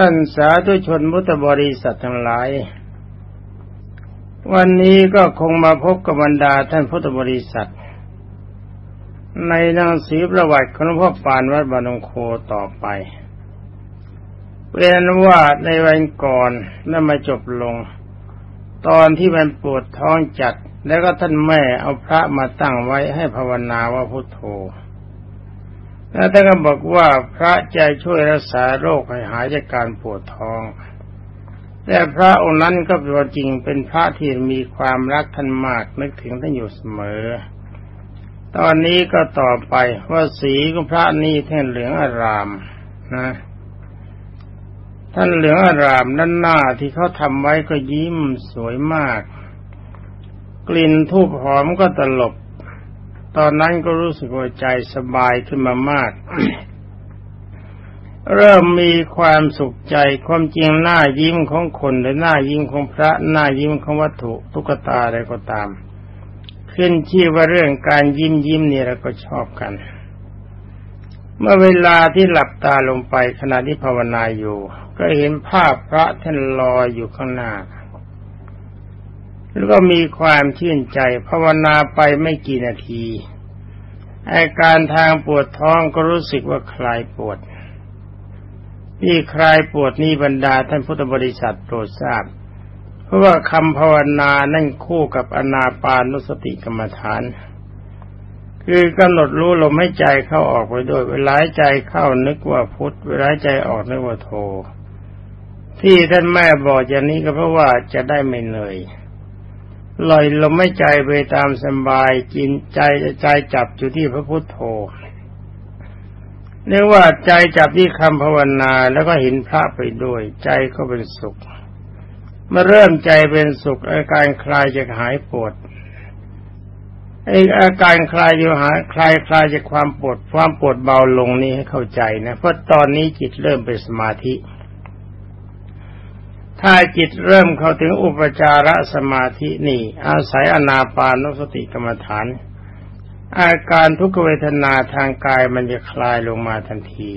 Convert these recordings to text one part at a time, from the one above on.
ท่านสาธุชนมุตบริษัททั้งหลาย วันนี้ก็คงมาพบกับบรรดาท่านพุทธบริษัท ในหนังสือประวัติของพ่อปานวัดบานงโคต่อไปเป็นว่าในวันก่อนนั่นมาจบลง ตอนที่มันปวดท้องจัด แล้วก็ท่านแม่เอาพระมาตั้งไว้ให้ภาวนาว่าพุทโธ แล้วท่านก็บอกว่าพระจะช่วยรักษาโรคให้หายจากการปวดท้องแต่พระองค์นั้นก็เป็นจริงเป็นพระที่มีความรักท่านมากนึกถึงท่านอยู่เสมอ ตอนนี้ก็ต่อไปว่าสีของพระนี่ท่านเหลืองอารามนะ ท่านเหลืองอารามด้านหน้าที่เขาทำไว้ก็ยิ้มสวยมาก กลิ่นทูบหอมก็ตลบ ตอนนั้นก็รู้สึกว่าใจสบายขึ้นมามาก เริ่มมีความสุขใจความจริงหน้ายิ้มของคนหรือหน้ายิ้มของพระหน้ายิ้มของวัตถุตุ๊กตาอะไรก็ตาม ขึ้นชื่อว่าเรื่องการยิ้มยิ้มนี่เราก็ชอบกัน เมื่อเวลาที่หลับตาลงไปขณะที่ภาวนาอยู่ ก็เห็นภาพพระท่านลอยอยู่ข้างหน้าแล้วก็มีความชื่นใจภาวนาไปไม่กี่นาที อาการทางปวดท้องก็รู้สึกว่าคลายปวดที่คลายปวดนี้บรรดาท่านพุทธบริษัทโปรดทราบ เพราะว่าคำภาวนานั่นคู่กับอนาปานุสติกรรมฐาน คือกำหนดรู้ลมให้ใจเข้าออกไปด้วย เวลาใจเข้านึกว่าพุทธเวลาใจออกนึกว่าโทที่ท่านแม่บอกอย่างนี้ก็เพราะว่าจะได้ไม่เหนื่อย ลอยลมไม่ใจไปตามสบายจินใจใจจับอยู่ที่พระพุทธโธเรียกว่าใจจับที่คำภาวนาแล้วก็เห็นพระไปด้วย ใจก็เป็นสุขเมื่อเริ่มใจเป็นสุข อาการคลายจะหายปวดไออาการคลายอยู่หายคลายคลายจากความปวดความปวดเบาลงนี้ให้เข้าใจนะเพราะตอนนี้จิตเริ่มเป็นสมาธิ ถ้าจิตเริ่มเข้าถึงอุปจารสมาธินี่ อาศัยอนาปานุสติกรรมฐาน อาการทุกเวทนาทางกายมันจะคลายลงมาทันที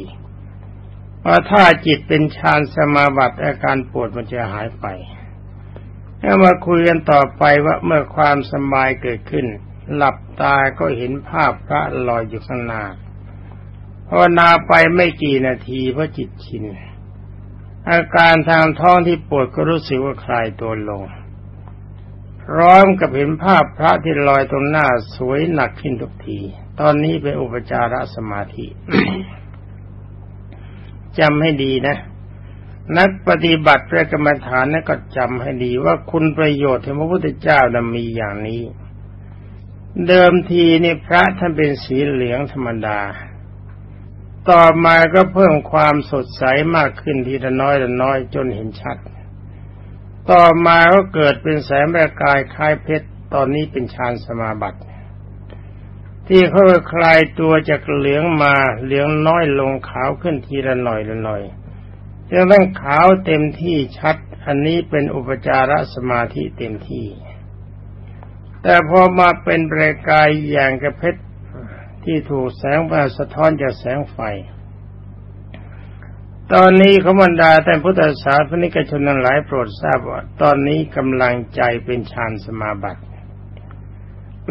เพราะถ้าจิตเป็นฌานสมาบัติอาการปวดมันจะหายไปแล้วมาคุยกันต่อไปว่าเมื่อความสบายเกิดขึ้น หลับตาก็เห็นภาพพระลอยอยู่ข้างหน้าภาวนาไปไม่กี่นาทีเพราะจิตชิน อาการทางท้องที่ปวดก็รู้สึกว่าคลายตัวลง พร้อมกับเห็นภาพพระที่ลอยตรงหน้าสวยหนักขึ้นทุกที ตอนนี้เป็นอุปจารสมาธิจำให้ดีนะ นักปฏิบัติพระกรรมฐานนั้นก็จำให้ดีว่าคุณประโยชน์ที่พระพุทธเจ้านั้นมีอย่างนี้ เดิมทีนี่พระท่านเป็นสีเหลืองธรรมดา ต่อมาก็เพิ่มความสดใสมากขึ้นทีละน้อยละน้อยจนเห็นชัด ต่อมาก็เกิดเป็นแสงประกายคล้ายเพชร ตอนนี้เป็นฌานสมาบัติ ที่เขาคลายตัวจากเหลืองมาเหลืองน้อยลงขาวขึ้นทีละหน่อยละหน่อยจนต้องขาวเต็มที่ชัด อันนี้เป็นอุปจารสมาธิเต็มที่ แต่พอมาเป็นประกายอย่างกระเพชร ที่ถูกแสงมาสะท้อนจากแสงไฟ ตอนนี้ขบรรดาแต่พุทธศาสนิกชนนั้นหลายโปรดทราบว่าตอนนี้กำลังใจเป็นฌานสมาบัติ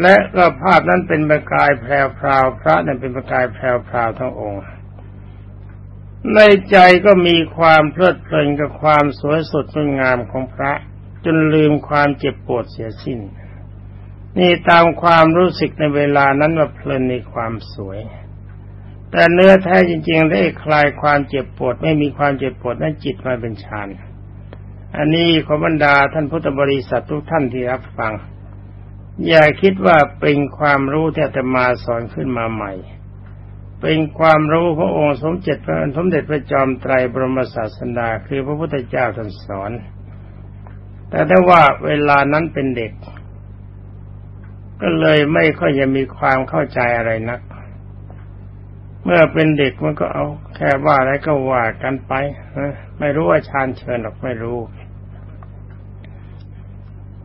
และก็ภาพนั้นเป็นประกายแพรวพราวพระนั้นเป็นประกายแพรวพราวทั้งองค์ ในใจก็มีความเพลิดเพลินกับความสวยสดงดงามของพระจนลืมความเจ็บปวดเสียสิ้น นี่ตามความรู้สึกในเวลานั้นว่าเพลินในความสวย แต่เนื้อแท้จริงๆได้คลายความเจ็บปวดไม่มีความเจ็บปวดนั้นจิตมาเป็นฌานอันนี้ขอบรรดาท่านพุทธบริษัททุกท่านที่รับฟัง อย่าคิดว่าเป็นความรู้ที่จะมาสอนขึ้นมาใหม่ เป็นความรู้พระองค์สมเจ็จพระสมเด็จพระจอมไตรบรมศาสดาคือพระพุทธเจ้าท่านสอน แต่ได้ว่าเวลานั้นเป็นเด็ก ก็เลยไม่ค่อยจะมีความเข้าใจอะไรนัก เมื่อเป็นเด็กมันก็เอา แค่ว่าอะไรก็ว่ากันไปไม่รู้ว่าชาญเชิญหรอกไม่รู้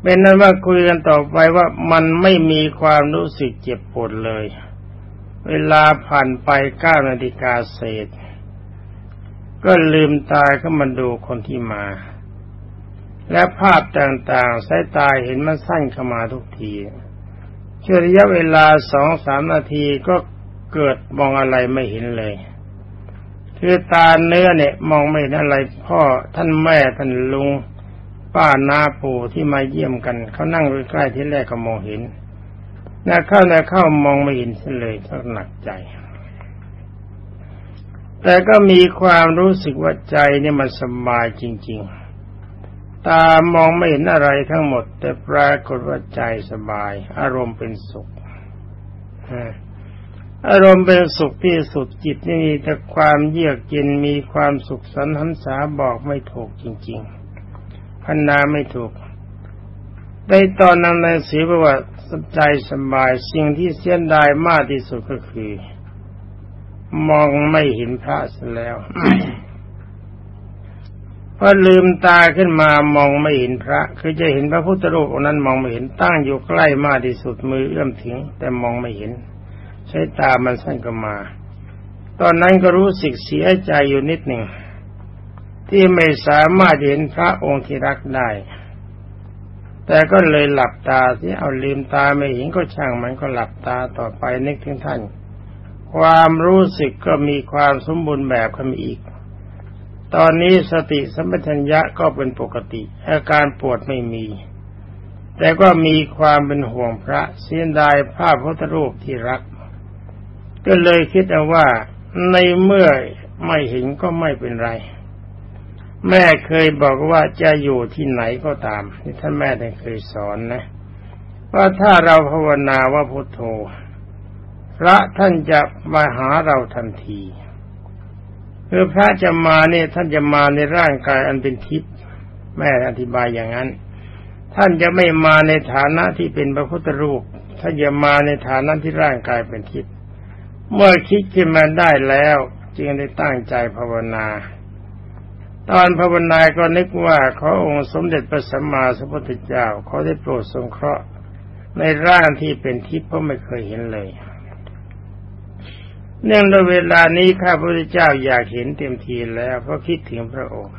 เป็นนั้นว่าคุยกันต่อไปว่ามันไม่มีความรู้สึกเจ็บปวดเลย เวลาผ่านไปเก้านาฬิกาเศษ ก็ลืมตาเข้ามาดูคนที่มา และภาพต่างๆสายตาเห็นมันสั้นเข้ามาทุกที เชื่อระยะเวลาสองสามนาทีก็เกิดมองอะไรไม่เห็นเลยคือตาเนื้อเนี่ยมองไม่เห็นอะไร พ่อท่านแม่ท่านลุง ป้านาปู่ที่มาเยี่ยมกันเขานั่งใกล้ที่แรกก็มองเห็นนาเข้านาเข้ามองไม่เห็นเลยก็หนักใจ แต่ก็มีความรู้สึกว่าใจเนี่ยมันสบายจริง ๆ ตามองไม่เห็นอะไรทั้งหมด แต่ปรากฏว่าใจสบาย อารมณ์เป็นสุขอารมณ์เป็นสุขที่สุดจิตนี่มีแต่ความเยือกเย็นมีความสุขสันหันษาบอกไม่ถูกจริง ๆพันนาไม่ถูกในตอนนั้นในสีบอกว่าใจสบายสิ่งที่เสียดายมากที่สุดก็คือ มองไม่เห็นพระซะแล้ว พอลืมตาขึ้นมามองไม่เห็นพระ คือจะเห็นพระพุทธรูปองนั้นมองไม่เห็นตั้งอยู่ใกล้มากที่สุดมือเอื้อมถึง แต่มองไม่เห็น ใช้ตามันสั้นก็มา ตอนนั้นก็รู้สึกเสียใจอยู่นิดหนึ่งที่ไม่สามารถเห็นพระองค์ที่รักได้ แต่ก็เลยหลับตาที่เอาลืมตาไม่เห็นก็ช่างมันก็หลับตาต่อไปนึกถึงท่าน ความรู้สึกก็มีความสมบูรณ์แบบขึ้นอีก ตอนนี้สติสัมปชัญญะก็เป็นปกติ อาการปวดไม่มี แต่ก็มีความเป็นห่วงพระเสียดายภาพพระรูปที่รัก ก็เลยคิดเอาว่าในเมื่อไม่เห็นก็ไม่เป็นไร แม่เคยบอกว่าจะอยู่ที่ไหนก็ตามที่ท่านแม่ได้เคยสอนนะ ว่าถ้าเราภาวนาว่าพุทโธ พระท่านจะมาหาเราทันที คือพระจะมาเนี่ยท่านจะมาในร่างกายอันเป็นทิพย์แม่อธิบายอย่างนั้น ท่านจะไม่มาในฐานะที่เป็นพระพุทธรูปท่านจะมาในฐานะที่ร่างกายเป็นทิพย์เมื่อคิดขึ้นมาได้แล้ว จึงได้ตั้งใจภาวนา ตอนภาวนาก็นึกว่าขอองค์สมเด็จพระสัมมาสัมพุทธเจ้าเขาได้โปรดสงเคราะห์ในร่างที่เป็นทิพย์เพราะไม่เคยเห็นเลย เนื่องด้วยเวลานี้ข้าพระพุทธเจ้าอยากเห็นเต็มทีแล้วเพราะคิดถึงพระองค์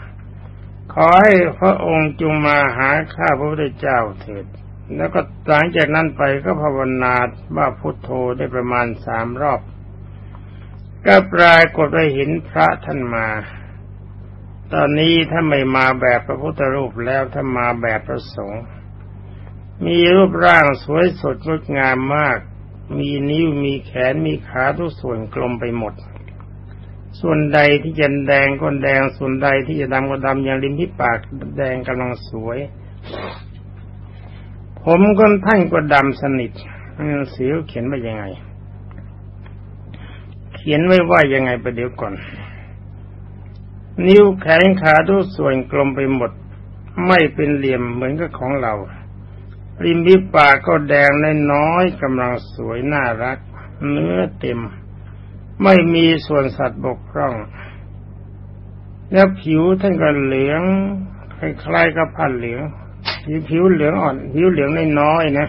ขอให้พระองค์จงมาหาข้าพระพุทธเจ้าเถิด แล้วก็หลังจากนั้นไปก็ภาวนาว่าพุทโธได้ประมาณสามรอบ ก็ปรากฏว่าเห็นพระท่านมา ตอนนี้ถ้าไม่มาแบบพระพุทธรูปแล้วถ้ามาแบบพระสงฆ์มีรูปร่างสวยสดงดงามมาก มีนิ้วมีแขนมีขาทุกส่วนกลมไปหมด ส่วนใดที่จะแดงก็แดง ส่วนใดที่จะดำก็ดำอย่างริมที่ปากแดงกำลังสวย ผมก็ท่านก็ดำสนิทหนังสือเขียนไว้ยังไง เขียนไว้ว่ายังไงประเดี๋ยวก่อน นิ้วแขนขาทุกส่วนกลมไปหมด ไม่เป็นเหลี่ยมเหมือนกับของเรา ริมบิปากก็แดงน้อยกำลังสวยน่ารัก เนื้อเต็ม ไม่มีส่วนสัตว์บกพร่อง แล้วผิวท่านก็เหลืองคล้ายๆกับผ้าเหลืองผิวผิวเหลืองอ่อน ผิวเหลืองน้อยนะ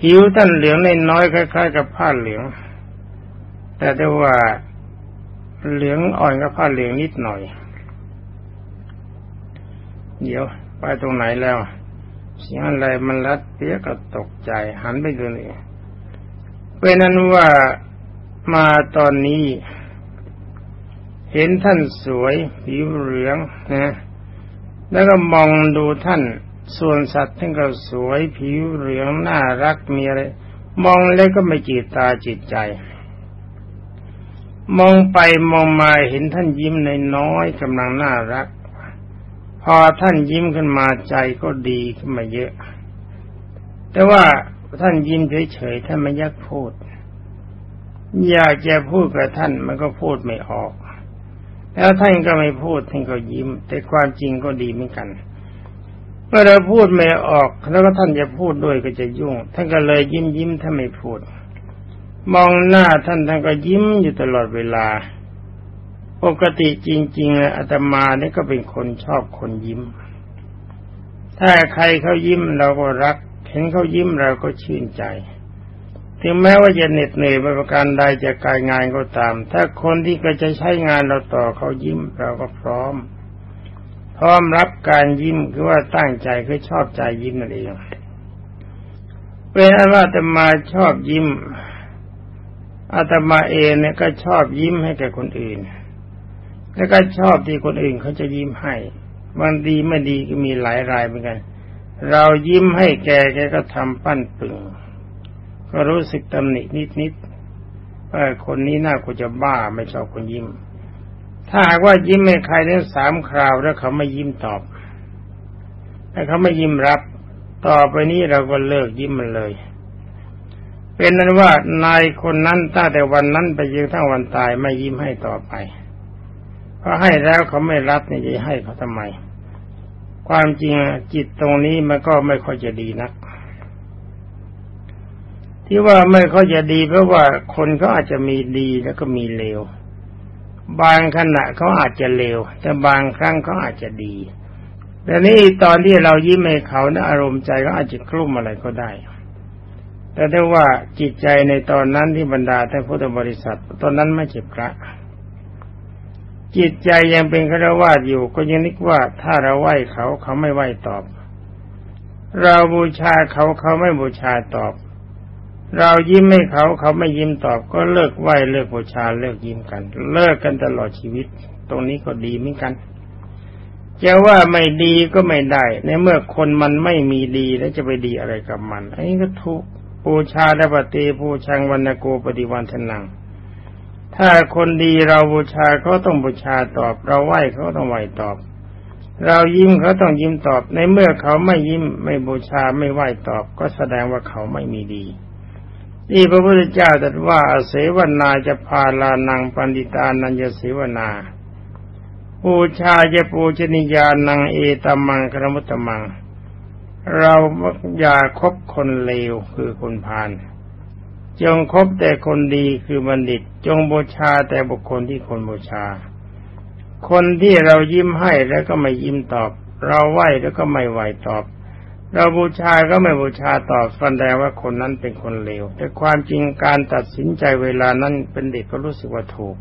ผิวท่านเหลืองน้อยคล้ายๆกับผ้าเหลือง แต่ได้ว่าเหลืองอ่อนกับผ้าเหลืองนิดหน่อย เดี๋ยว ไปตรงไหนแล้ว เสียงอะไรมันรัดเปียก็ตกใจ หันไปดูนี่เป็นนั้นว่ามาตอนนี้ เห็นท่านสวยผิวเหลืองนะแล้วก็มองดูท่านส่วนสัตว์ท่านก็สวยผิวเหลืองน่ารักมีอะไรมองแล้วก็ไม่จีตตาจิตใจ มองไปมองมาเห็นท่านยิ้มในน้อยกำลังน่ารัก พอท่านยิ้มขึ้นมาใจก็ดีขึ้นมาเยอะ แต่ว่าท่านยิ้มเฉยๆท่านไม่ยักพูด อยากจะพูดกับท่านมันก็พูดไม่ออก แล้วท่านก็ไม่พูดท่านก็ยิ้ม แต่ความจริงก็ดีเหมือนกันเมื่อเราพูดไม่ออก แล้วก็ท่านจะพูดด้วยก็จะยุ่ง ท่านก็เลยยิ้มยิ้มถ้านไม่พูด มองหน้าท่านท่านก็ยิ้มอยู่ตลอดเวลา ปกติจริงๆอาตมาเนี่ยก็เป็นคนชอบคนยิ้ม ถ้าใครเขายิ้มเราก็รัก เห็นเขายิ้มเราก็ชื่นใจ ถึงแม้ว่าจะเหน็ดเหนื่อยประการใดจะการงานก็ตาม ถ้าคนที่ก็จะใช้งานเราต่อเขายิ้มเราก็พร้อม พร้อมรับการยิ้มคือว่าตั้งใจคือชอบใจยิ้มนั่นเองเป็นอันว่าแต่มาชอบยิ้มอาตมาเองเนี่ยก็ชอบยิ้มให้แก่คนอื่น แล้วก็ชอบที่คนอื่นเขาจะยิ้มให้บางดีไม่ดีก็มีหลายรายเหมือนกัน เรายิ้มให้แกแกก็ทำปั้นปึงก็รู้สึกตำหนินิดๆว่าคนนี้น่ากูจะบ้าไม่ชอบคนยิ้ม ถ้าหากว่ายิ้มให้ใครได้สามคราวแล้วเขาไม่ยิ้มตอบถ้าเขาไม่ยิ้มรับ ต่อไปนี้เราก็เลิกยิ้มมันเลย เป็นนั้นว่านายคนนั้นตั้งแต่วันนั้นไปยืนทั้งวันตายไม่ยิ้มให้ต่อไป พราะให้แล้วเขาไม่รับนี่จะให้เขาทำไม ความจริงจิตตรงนี้มันก็ไม่ค่อยจะดีนัก ที่ว่าไม่ค่อยจะดีเพราะว่าคนเขาอาจจะมีดีแล้วก็มีเลว บางขณะเขาอาจจะเลว แต่บางครั้งเขาอาจจะดี แต่นี่ตอนที่เรายิ้มให้เขานะอารมณ์ใจก็อาจจะกลุ้มอะไรก็ได้แต่ได้ว่าจิตใจในตอนนั้นที่บรรดาท่านพุทธบริษัท ตอนนั้นไม่เจ็บพระ จิตใจยังเป็นฆราวาสอยู่ ก็ยังนึกว่าถ้าเราไหว้เขาเขาไม่ไหว้ตอบ เราบูชาเขาเขาไม่บูชาตอบ เรายิ้มให้เขาเขาไม่ยิ้มตอบ ก็เลิกไหว้เลิกบูชาเลิกยิ้มกัน เลิกกันตลอดชีวิต ตรงนี้ก็ดีเหมือนกันจะว่าไม่ดีก็ไม่ได้ ในเมื่อคนมันไม่มีดีแล้วจะไปดีอะไรกับมัน อันนี้ก็ทุกบูชาดปฏิบูชังวันโกปฏิวันทนัง ถ้าคนดีเราบูชาเขาต้องบูชาตอบ เราไหว้เขาต้องไหว้ตอบ เรายิ้มเขาต้องยิ้มตอบ ในเมื่อเขาไม่ยิ้มไม่บูชาไม่ไหว้ตอบ ก็แสดงว่าเขาไม่มีดีนี่พระพุทธเจ้าตรัสว่าเสวนาจะพาลานังปันติตานันจะเสวนาบูชาจะปูชนิยานังเอตมังครมุตตมัง เราอย่าคบคนเลวคือคนพาล จงคบแต่คนดีคือบัณฑิต จงบูชาแต่บุคคลที่คนบูชา คนที่เรายิ้มให้แล้วก็ไม่ยิ้มตอบ เราไหวแล้วก็ไม่ไหวตอบ เราบูชาก็ไม่บูชาตอบแสดงว่าคนนั้นเป็นคนเลว แต่ความจริงการตัดสินใจเวลานั้นเป็นเด็กก็รู้สึกว่าถูก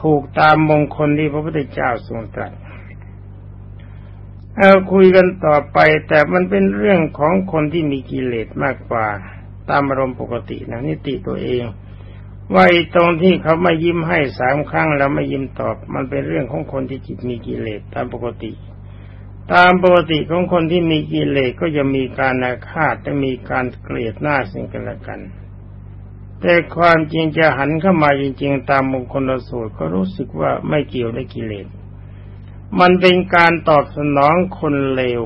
ถูกตามมงคลที่พระพุทธเจ้าทรงตรัสเอาคุยกันต่อไปแต่มันเป็นเรื่องของคนที่มีกิเลสมากกว่า ตามอารมณ์ปกตินะนิติตัวเองว่าตรงที่เขาไม่ยิ้มให้สามครั้งแล้วไม่ยิ้มตอบ มันเป็นเรื่องของคนที่จิตมีกิเลสตามปกติ ตามปกติของคนที่มีกิเลสก็จะมีการอาฆาตจะมีการเกลียดหน้าสิ่งกันและกัน แต่ความจริงจะหันเข้ามาจริง ๆ ตามมงคลสูตรก็รู้สึกว่าไม่เกี่ยวกับกิเลส มันเป็นการตอบสนองคนเลว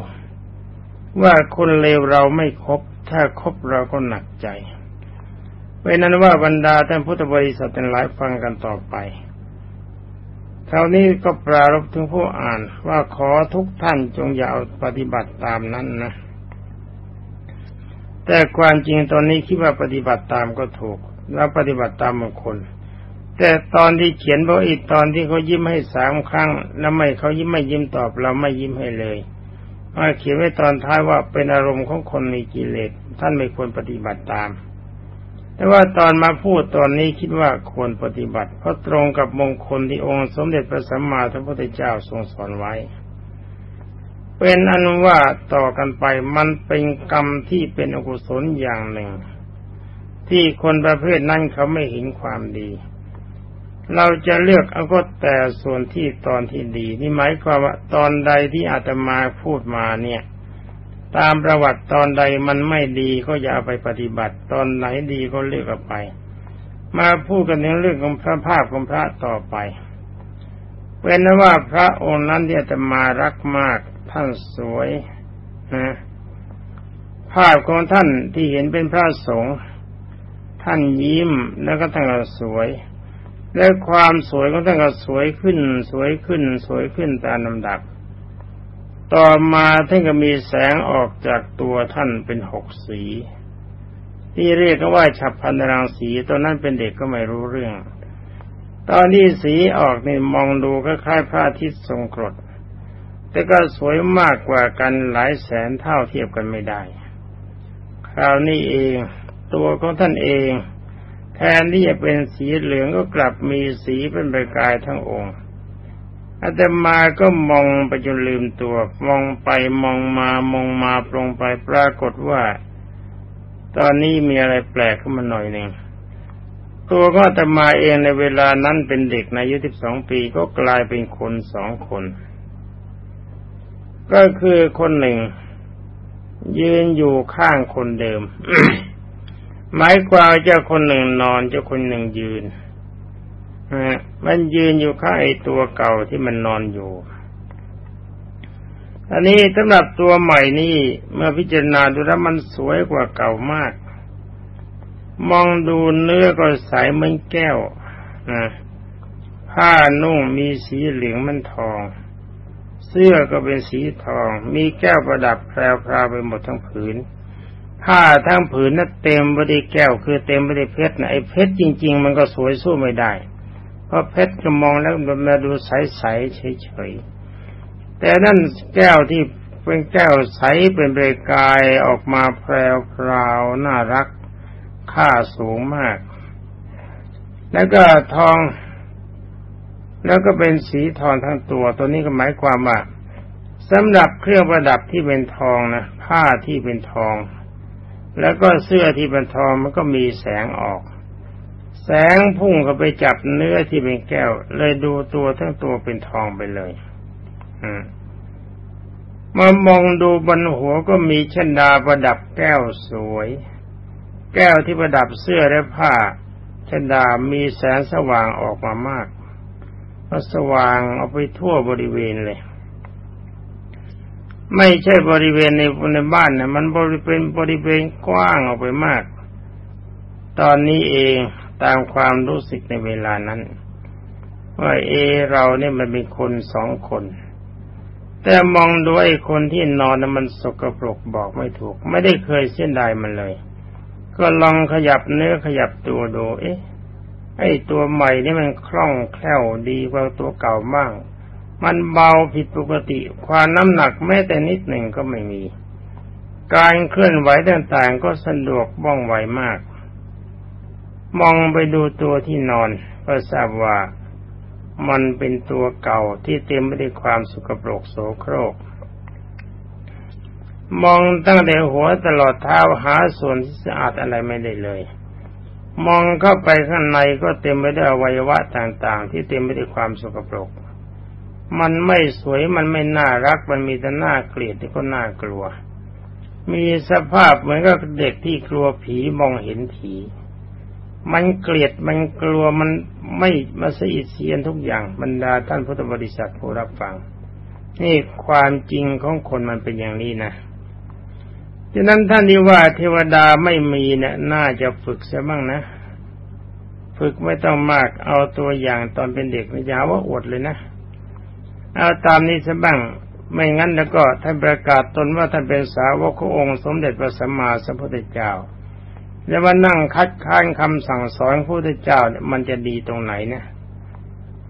ว่าคนเลวเราไม่ครบ ถ้าคบเราก็หนักใจเป็นนั้นว่าบรรดาท่านพุทธบริษัทเป็นหลายฟังกันต่อไปคราวนี้ก็ปรารบถึงผู้อ่านว่าขอทุกท่านจงอย่าเอาปฏิบัติตามนั้นนะ แต่ความจริงตอนนี้คิดว่าปฏิบัติตามก็ถูก แล้วปฏิบัติตามบางคน แต่ตอนที่เขียนบอกอีกตอนที่เขายิ้มให้สามครั้ง แล้วไม่เขายิ้มไม่ยิ้มตอบเราไม่ยิ้มให้เลย มาเขียนไว้ตอนท้ายว่าเป็นอารมณ์ของคนมีกิเลสท่านไม่ควรปฏิบัติตาม แต่ว่าตอนมาพูดตอนนี้คิดว่าควรปฏิบัติ เพราะตรงกับมงคลที่องค์สมเด็จพระสัมมาสัมพุทธเจ้าทรงสอนไว้ เป็นอันว่าต่อกันไปมันเป็นกรรมที่เป็นอกุศลอย่างหนึ่ง ที่คนประเภทนั้นเขาไม่เห็นความดี เราจะเลือกเอาก็แต่ส่วนที่ตอนที่ดี นี่หมายความว่าตอนใดที่อาตมาพูดมาเนี่ย ตามประวัติตอนใดมันไม่ดีก็อย่าไปปฏิบัติ ตอนไหนดีก็เลือกเอาไป มาพูดกันในเรื่องของพระภาพของพระต่อไปเป็นนว่าพระองค์นั้นที่อาตมารักมากท่านสวยนะภาพของท่านที่เห็นเป็นพระสงฆ์ท่านยิ้มแล้วก็ท่านสวย และความสวยของท่านก็สวยขึ้น สวยขึ้น สวยขึ้นตามลำดับ ต่อมาท่านก็มีแสงออกจากตัวท่านเป็นหกสี ที่เรียกว่าฉับพันธรังสีตอนนั้นเป็นเด็กก็ไม่รู้เรื่อง ตอนที่สีออกนี่มองดูก็คล้ายพระอาทิตย์ทรงกรด แต่ก็สวยมากกว่ากันหลายแสนเท่าเทียบกันไม่ได้ คราวนี้เอง ตัวของท่านเอง แทนที่จะเป็นสีเหลืองก็กลับมีสีเป็นประกายทั้งองค์อาตมาก็มองไปจนลืมตัว มองไปมองมามองมาปรงไปปรากฏว่า ตอนนี้มีอะไรแปลกขึ้นมาหน่อยหนึ่งตัวก็อาตมาเองในเวลานั้นเป็นเด็กในอายุสิบสองปีก็กลายเป็นคนสองคน ก็คือคนหนึ่ง ยืนอยู่ข้างคนเดิม หมายความเจ้าคนหนึ่งนอนเจ้าคนหนึ่งยืนมันยืนอยู่ข้างไอ้ตัวเก่าที่มันนอนอยู่ อันนี้สำหรับตัวใหม่นี่เมื่อพิจารณาดูแล้วมันสวยกว่าเก่ามาก มองดูเนื้อก็ใสเหมือนแก้วนะผ้านุ่งมีสีเหลืองมันทอง เสื้อก็เป็นสีทอง มีแก้วประดับแพรวๆไปหมดทั้งผืน ผ้าทั้งผืนนั้นเต็มไปด้วยแก้ว คือเต็มไปด้วยเพชรนะไอ้เพชรจริง ๆ มันก็สวยสู้ไม่ได้ เพราะเพชรก็มองแล้วมันมาดูใสๆเฉยๆแต่นั่นแก้วที่เป็นแก้วใสเป็นเบรกายออกมาแพรวพราวน่ารักค่าสูงมาก แล้วก็ทอง แล้วก็เป็นสีทองทั้งตัว ตัวนี้ก็หมายความว่าสำหรับเครื่องประดับที่เป็นทองนะผ้าที่เป็นทอง แล้วก็เสื้อที่เป็นทองมันก็มีแสงออก แสงพุ่งเข้าไปจับเนื้อที่เป็นแก้ว เลยดูตัวทั้งตัวเป็นทองไปเลยมามองดูบนหัวก็มีชันดาประดับแก้วสวย แก้วที่ประดับเสื้อและผ้าชันดามีแสงสว่างออกมามากก็สว่างเอาไปทั่วบริเวณเลย ไม่ใช่บริเวณในในบ้านนะมันบริเวณบริเวณกว้างออกไปมาก ตอนนี้เองตามความรู้สึกในเวลานั้น ว่าเอเราเนี่ยมันเป็นคนสองคน แต่มองดูไอ้คนที่นอนนั้นมันสกปรกบอกไม่ถูก ไม่ได้เคยเส้นใดมันเลย ก็ลองขยับเนื้อขยับตัวดู เอ๊ะไอ้ตัวใหม่นี่มันคล่องแคล่วดีกว่าตัวเก่ามาก มันเบาผิดปกติ ความน้ำหนักแม้แต่นิดหนึ่งก็ไม่มี การเคลื่อนไหวต่างๆก็สะดวกว่องไวมาก มองไปดูตัวที่นอนก็ทราบว่ามันเป็นตัวเก่าที่เต็มไปด้วยความสุกปรกโสโครก มองตั้งแต่หัวตลอดเท้าหาส่วนที่สะอาดอะไรไม่ได้เลย มองเข้าไปข้างในก็เต็มไปด้วยอวัยวะต่างๆ ที่เต็มไปด้วยความสุกปรก มันไม่สวยมันไม่น่ารักมันมีแต่น่าเกลียดที่ก็น่ากลัว มีสภาพเหมือนกับเด็กที่กลัวผีมองเห็นผี มันเกลียดมันกลัวมันไม่มาสอิดเสียนทุกอย่างบรรดาท่านพุทธบริษัทผู้รับฟังนี่ความจริงของคนมันเป็นอย่างนี้นะฉะนั้นท่านที่ว่าเทวดาไม่มีเนะี่ยน่าจะฝึกซะบ้างนะ ฝึกไม่ต้องมากเอาตัวอย่างตอนเป็นเด็กไม่ยาว่าอดเลยนะ เอาตามนี้ซะบ้าง ไม่งั้นแล้วก็ท่านประกาศตนว่าท่านเป็นสาวกขององค์ สมเด็จพระสัมมาสัมพุทธเจ้า แล้วมานั่งคัดค้านคำสั่งสอนพระพุทธเจ้าเนี่ยมันจะดีตรงไหนเนี่ย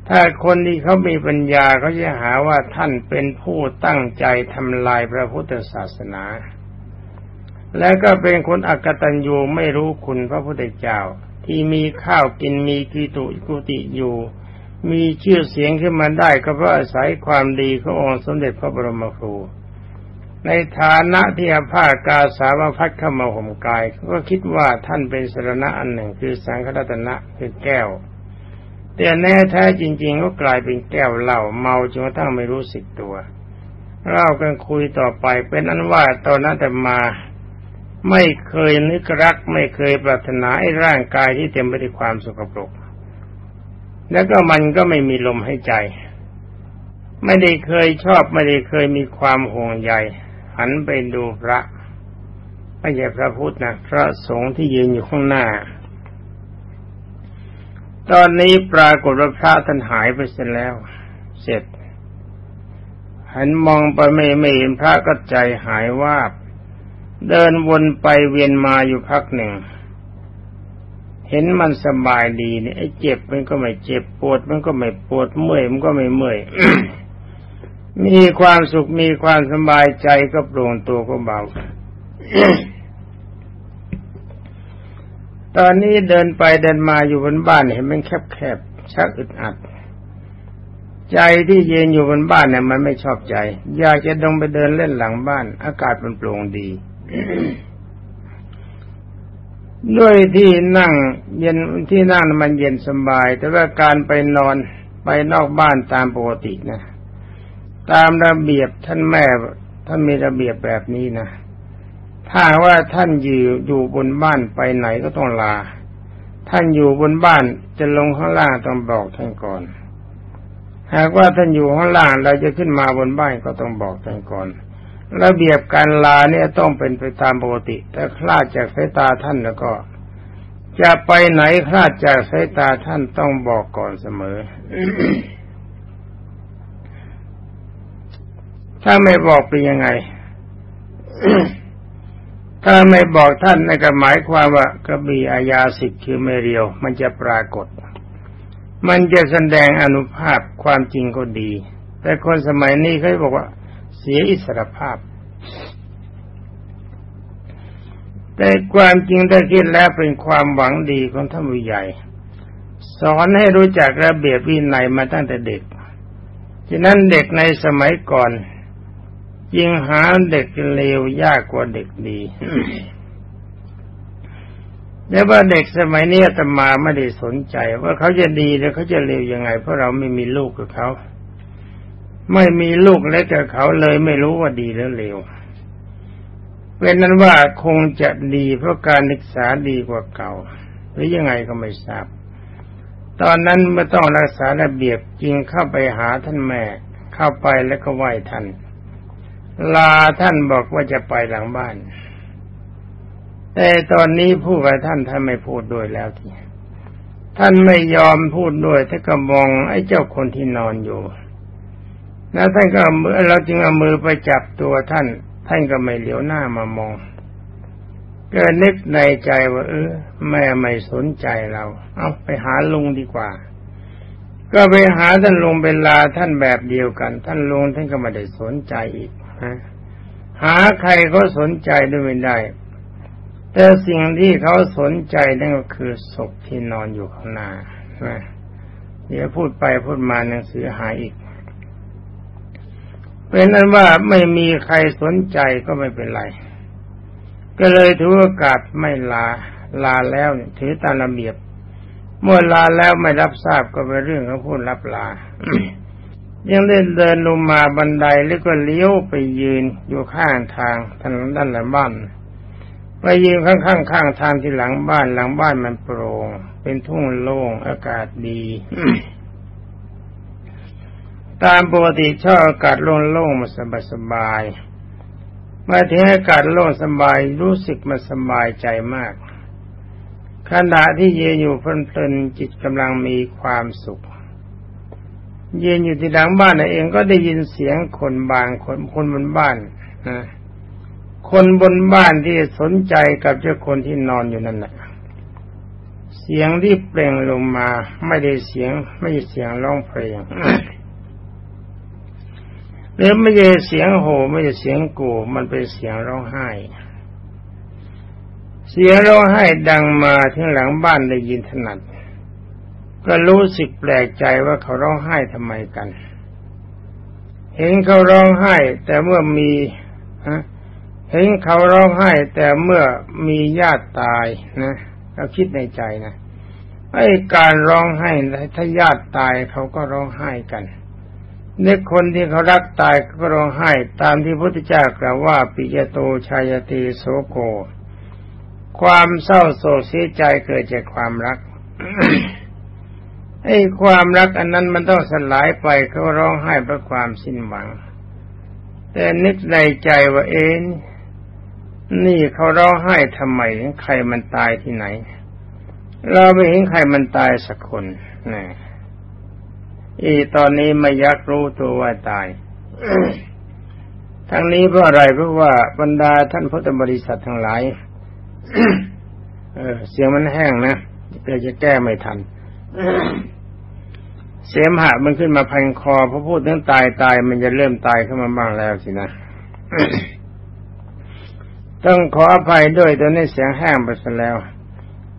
ถ้าคนที่เขามีปัญญาเขาจะหาว่าท่านเป็นผู้ตั้งใจทำลายพระพุทธศาสนา แล้วก็เป็นคนอักตันยูไม่รู้คุณพระพุทธเจ้า ที่มีข้าวกินมีกิตุกุติอยู่ มีชื่อเสียงขึ้นมาได้ก็เพราะอาศัยความดีขององค์สมเด็จพระบรมครู ในฐานะที่อาภากาสาวพัดเข้ามาห่มกายก็คิดว่าท่านเป็นสรณะอันหนึ่งคือสังฆรัตนะคือแก้ว แต่แน่แท้จริง ๆ ก็กลายเป็นแก้วเหล้าเมาจนกระทั่งไม่รู้สึกตัวเล่ากันคุยต่อไปเป็นอันว่าตอนนั้นแต่มาไม่เคยนึกรักไม่เคยปรารถนาไอ้ร่างกายที่เต็มไปด้วยความสกปรก แล้วก็มันก็ไม่มีลมให้ใจ ไม่ได้เคยชอบไม่ได้เคยมีความห่วงใยหันไปดูพระไม่ใช่พระพุทธนะพระสงฆ์ที่ยืนอยู่ข้างหน้า ตอนนี้ปรากฏว่าพระท่านหายไปเสร็จแล้ว เสร็จ หันมองไปไม่ไม่เห็นพระก็ใจหายวาบเดินวนไปเวียนมาอยู่พักหนึ่ง เห็นมันสบายดีเนี่ยไอ้เจ็บมันก็ไม่เจ็บปวด มันก็ไม่ปวดเมื่อยมันก็ไม่เมื่อยมีความสุขมีความสบายใจก็โปร่งตัวก็เบา ตอนนี้เดินไปเดินมาอยู่บนบ้านเห็นมันแคบๆชักอึดอัด ใจที่เย็นอยู่บนบ้านเนี่ยมันไม่ชอบใจ อยากจะลงไปเดินเล่นหลังบ้าน อากาศมันโปร่งดี ด้วยที่นั่งเย็นที่นั่งมันเย็นสบาย แต่ว่าการไปนอนไปนอกบ้านตามปกตินะ ตามระเบียบท่านแม่ท่านมีระเบียบแบบนี้นะ ถ้าว่าท่านอยู่อยู่บนบ้านไปไหนก็ต้องลา ท่านอยู่บนบ้านจะลงข้างล่างต้องบอกท่านก่อน หากว่าท่านอยู่ข้างล่างเราจะขึ้นมาบนบ้านก็ต้องบอกท่านก่อน ระเบียบการลาเนี่ยต้องเป็นไปตามปกติ แต่คลาดจากสายตาท่านแล้วก็ จะไปไหนคลาดจากสายตาท่านต้องบอกก่อนเสมอ ถ้าไม่บอกเป็นยังไง ถ้าไม่บอกท่านนั่นก็หมายความว่ากระบี่อาญาสิทธิ์คือไม่เรียว มันจะปรากฏ มันจะแสดงอนุภาพความจริงก็ดี แต่คนสมัยนี้เขาบอกว่า เสียอิสรภาพ แต่ความจริงถ้าคิดแล้วเป็นความหวังดีของท่านผู้ใหญ่ สอนให้รู้จักระเบียบวินัยมาตั้งแต่เด็กฉะนั้นเด็กในสมัยก่อนยิงหาเด็กเลวยากกว่าเด็กดีแต่ว่าเด็กสมัยนี้ตมาไม่ได้สนใจ ว่าเขาจะดีหรือเขาจะเลวยังไง เพราะเราไม่มีลูกกับเขา ไม่มีลูกเล็กกับเขาเลยไม่รู้ว่าดีหรือเลวเป็นนั้นว่าคงจะดีเพราะการศึกษาดีกว่าเก่า หรือยังไงก็ไม่ทราบ ตอนนั้นไม่ต้องรักษาระเบียบจริงเข้าไปหาท่านแม่ เข้าไปแล้วก็ไหว้ท่าน ลาท่านบอกว่าจะไปหลังบ้าน แต่ตอนนี้พูดกับท่านท่านไม่พูดด้วยแล้วทีท่านไม่ยอมพูดด้วยท่านก็มองไอ้เจ้าคนที่นอนอยู่ แล้วท่านก็มือเราจึงเอามือไปจับตัวท่าน ท่านก็ไม่เหลียวหน้ามามองก็นึกในใจว่า เออ แม่ไม่สนใจเรา เอาไปหาลุงดีกว่า ก็ไปหาท่านลุงเป็นลาท่านแบบเดียวกัน ท่านลุงท่านก็ไม่ได้สนใจอีกหาใครเขาสนใจด้วยไม่ได้ แต่สิ่งที่เขาสนใจนั่นก็คือศพที่นอนอยู่ข้างหน้าเดี๋ยวพูดไปพูดมาหนังสือหายอีก เป็นนั้นว่าไม่มีใครสนใจก็ไม่เป็นไร ก็เลยถือโอกาสไม่ลาลาแล้วถือตามระเบียบ เมื่อลาแล้วไม่รับทราบก็เป็นเรื่องของผู้รับลา ยังได้เดินลงมาบันไดแล้วก็เลี้ยวไปยืนอยู่ข้างทางถนนด้านหลังบ้านไปยืนข้างข้างข้างทางที่หลังบ้านหลังบ้านมันโปร่งเป็นทุ่งโล่งอากาศดี ตามปกติชอบอากาศโล่งๆมาสบายสบายมาถึงอากาศโล่งสบายรู้สึกมันสบายใจมาก ขณะที่เยืนอยู่เพลินๆจิตกำลังมีความสุข เยืนอยู่ที่หลังบ้านนเองก็ได้ยินเสียงคนบางคนคนบนบ้านนะคนบนบ้านที่สนใจกับเจ้าคนที่นอนอยู่นั่นแหละเสียงที่เปล่งลงมา ไม่ได้เสียงไม่ใช่เสียงร้องเพลง หรือไม่ใช่เสียงโห่ไม่ใช่เสียงกูมันเป็นเสียงร้องไห้ เสียงร้องไห้ดังมาที่หลังบ้านได้ยินถนัด ก็รู้สึกแปลกใจว่าเขาร้องไห้ทำไมกัน เห็นเขาร้องไห้ แต่เมื่อมีเห็นเขาร้องไห้ แต่เมื่อมีญาติตายนะเราคิดในใจนะไอ้การร้องไห้ถ้าญาติตายเขาก็ร้องไห้กัน เด็กคนที่เขารักตายก็ร้องไห้ตามที่พระพุทธเจ้ากล่าวว่าปิยโตชายตีโสโก ความเศร้าโศกเสียใจเกิดจากความรักไอ้ความรักอันนั้นมันต้องสลายไปเขาร้องไห้เพราะความสิ้นหวัง แต่นึกในใจว่าเอ็นนี่เขาร้องไห้ทำไมใครมันตายที่ไหน เราไม่เห็นใครมันตายสักคนนะ อีตอนนี้ไม่ยักรู้ตัวว่าตาย ทั้งนี้เพราะอะไรเพราะว่าบรรดาท่านพุทธบริษัททั้งหลายเออเสียงมันแห้งนะเกิดจะแก้ไม่ทัน เสมหะมันขึ้นมาพันคอพอพูดถึงตายตายมันจะเริ่มตายขึ้นมาบ้างแล้วสินะต้องขออภัยด้วยตอนนี้เสียงแห้งไปซะแล้ว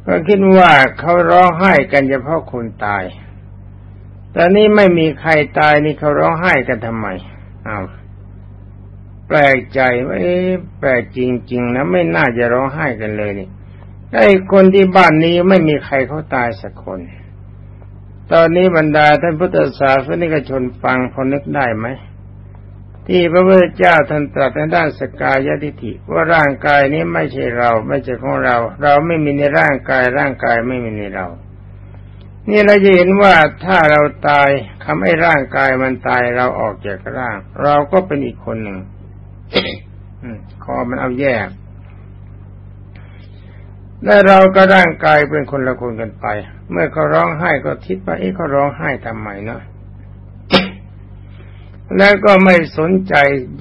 ก็คิดว่าเขาร้องไห้กันเฉพาะคนตาย แต่นี่ไม่มีใครตายนี่เขาร้องไห้กันทำไมอ้าวแปลกใจว่าเอ๊ะแปลกจริง ๆ นะไม่น่าจะร้องไห้กันเลยนี่ไอ้คนที่บ้านนี้ไม่มีใครเขาตายสักคน ตอนนี้บรรดาท่านพุทธศาสนิกชนฟังพอนึกได้ไหมที่พระพุทธเจ้าท่านตรัสในด้านสกายทิฏฐิว่าร่างกายนี้ไม่ใช่เรา ไม่ใช่ของเรา เราไม่มีในร่างกายร่างกายไม่มีในเรา นี่เราจะเห็นว่าถ้าเราตายทำให้ร่างกายมันตายเราออกจากร่าง เราก็เป็นอีกคนหนึ่งคอมันเอาแยกและเราก็ร่างกายเป็นคนละคนกันไป เมื่อเขาร้องไห้ก็คิดว่าเอ๊ะเขาร้องไห้ทำไมเนาะแล้วก็ไม่สนใจ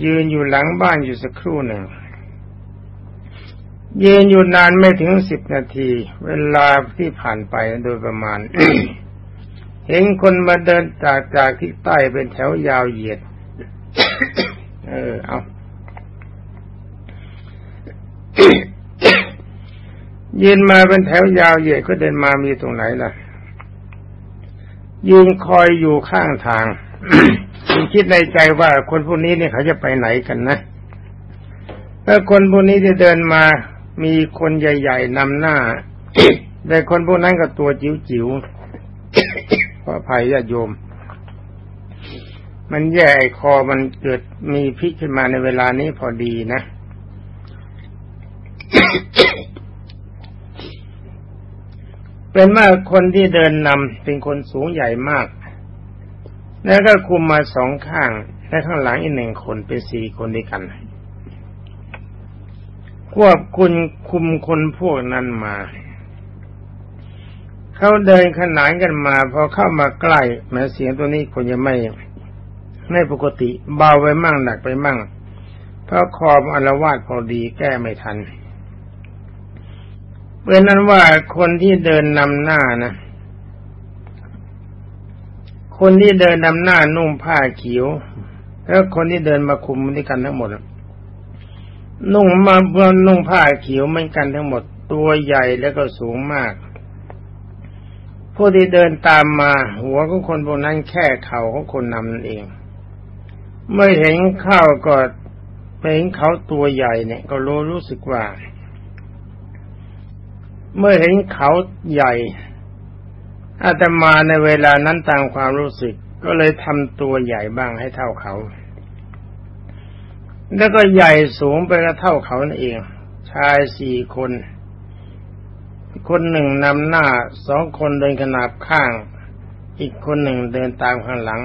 ยืนอยู่หลังบ้านอยู่สักครู่หนึ่ง ยืนอยู่นานไม่ถึงสิบนาที เวลาที่ผ่านไปโดยประมาณ เห็นคนมาเดินจากจากที่ใต้เป็นแถวยาวเหยียด เออเอายืนมาเป็นแถวยาวเหยียดก็เดินมามีตรงไหนล่ะ ยืนคอยอยู่ข้างทางคิดในใจว่าคนพวกนี้เนี่ยเขาจะไปไหนกันนะถ้าคนพวกนี้ที่เดินมา มีคนใหญ่ๆนำหน้า แต่คนพวกนั้นก็ตัวจิ๋วๆเพราะภัยญาติโยม มันแย่คอมันเกิดมีพิษขึ้นมาในเวลานี้พอดีนะเป็นว่าคนที่เดินนำเป็นคนสูงใหญ่มาก แล้วก็คุมมาสองข้างและข้างหลังอีกหนึ่งคนเป็นสี่คนด้วยกัน ควบคุมคุมคนพวกนั้นมา เขาเดินขนานกันมา พอเข้ามาใกล้แม้เสียงตัวนี้คนจะไม่ไม่ปกติเบาไปมั่งหนักไปมั่งเพราะคอมอารวาสพอดีแก้ไม่ทันเพราะนั้นว่าคนที่เดินนำหน้านะ คนที่เดินนำหน้านุ่งผ้าเขียวแล้วคนที่เดินมาคุมมันด้วยกันทั้งหมด นุ่งมาเพื่อนุ่งผ้าเขียวเหมือนกันทั้งหมดตัวใหญ่แล้วก็สูงมาก ผู้ที่เดินตามมา หัวของคนพวกนั้นแค่เข่าของคนนำนั่นเอง เมื่อเห็นข้าวก็เห็นเขาตัวใหญ่เนี่ย ก็รู้รู้สึกว่า เมื่อเห็นเขาใหญ่อาตมาในเวลานั้นตามความรู้สึก ก็เลยทำตัวใหญ่บ้างให้เท่าเขา แล้วก็ใหญ่สูงไปก็เท่าเขานั่นเอง ชายสี่คน คนหนึ่งนำหน้าสองคนเดินขนาบข้าง อีกคนหนึ่งเดินตามข้างหลัง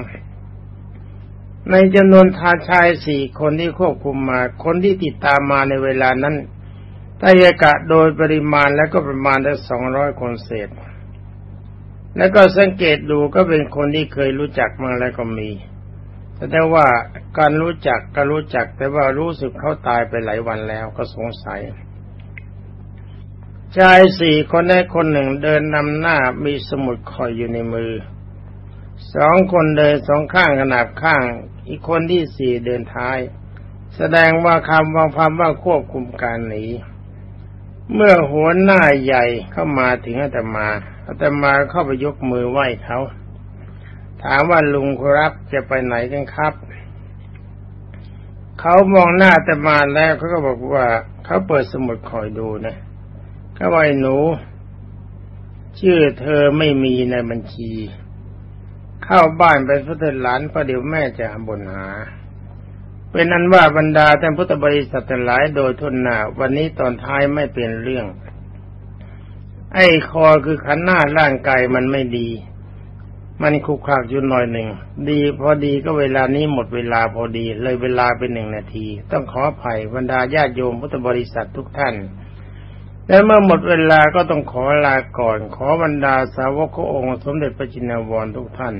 ในจำนวนทาชายสี่คนที่ควบคุมมา คนที่ติดตามมาในเวลานั้นตายกะโดยปริมาณแล้วก็ประมาณได้สองร้อยคนเศษ แล้วก็สังเกตดูก็เป็นคนที่เคยรู้จักมาแล้วก็มี แต่ว่าการรู้จักก็รู้จักแต่ว่ารู้สึกเขาตายไปหลายวันแล้วก็สงสัยชายสี่คนได้คนหนึ่งเดินนำหน้ามีสมุดคอยอยู่ในมือ สองคนเดินสองข้างขนาบข้าง อีกคนที่สี่เดินท้าย แสดงว่าคำวางความว่าควบคุมการหนีเมื่อหัวหน้าใหญ่เข้ามาถึงอาตมาอาตมาเข้าไปยกมือไหว้เขา ถามว่าลุงครับจะไปไหนกันครับ เขามองหน้าอาตมาแล้วเขาก็บอกว่า เขาเปิดสมุดคอยดูนะเขาว่าหนู ชื่อเธอไม่มีในบัญชี เข้าบ้านไปพุทธหลานประเดี๋ยวแม่จะบ่นหา เป็นนั้นว่าบรรดาท่านพุทธบริษัทหลายโดยทุนหนาวันนี้ตอนท้ายไม่เป็นเรื่อง ไอ้คอคือขันหน้าร่างกายมันไม่ดี มันคุกคากอยู่หน่อยหนึ่ง ดีพอดีก็เวลานี้หมดเวลาพอดี เลยเวลาเป็นหนึ่งนาที ต้องขออภัยบรรดาญาติโยมพุทธบริษัททุกท่านและเมื่อหมดเวลาก็ต้องขอลาก่อน ขอบรรดาสาวกขององค์สมเด็จพระจินวรทุกท่าน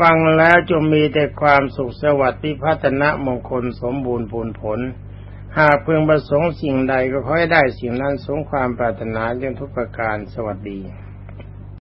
ฟังแล้วจงมีแต่ความสุขสวัสดิ์พิพัฒนะมงคลสมบูรณ์ผลผล หากเพึงประสงค์สิ่งใดก็ขอให้ได้สิ่งนั้นสงความปรารถนาจงทุกประการสวัสดี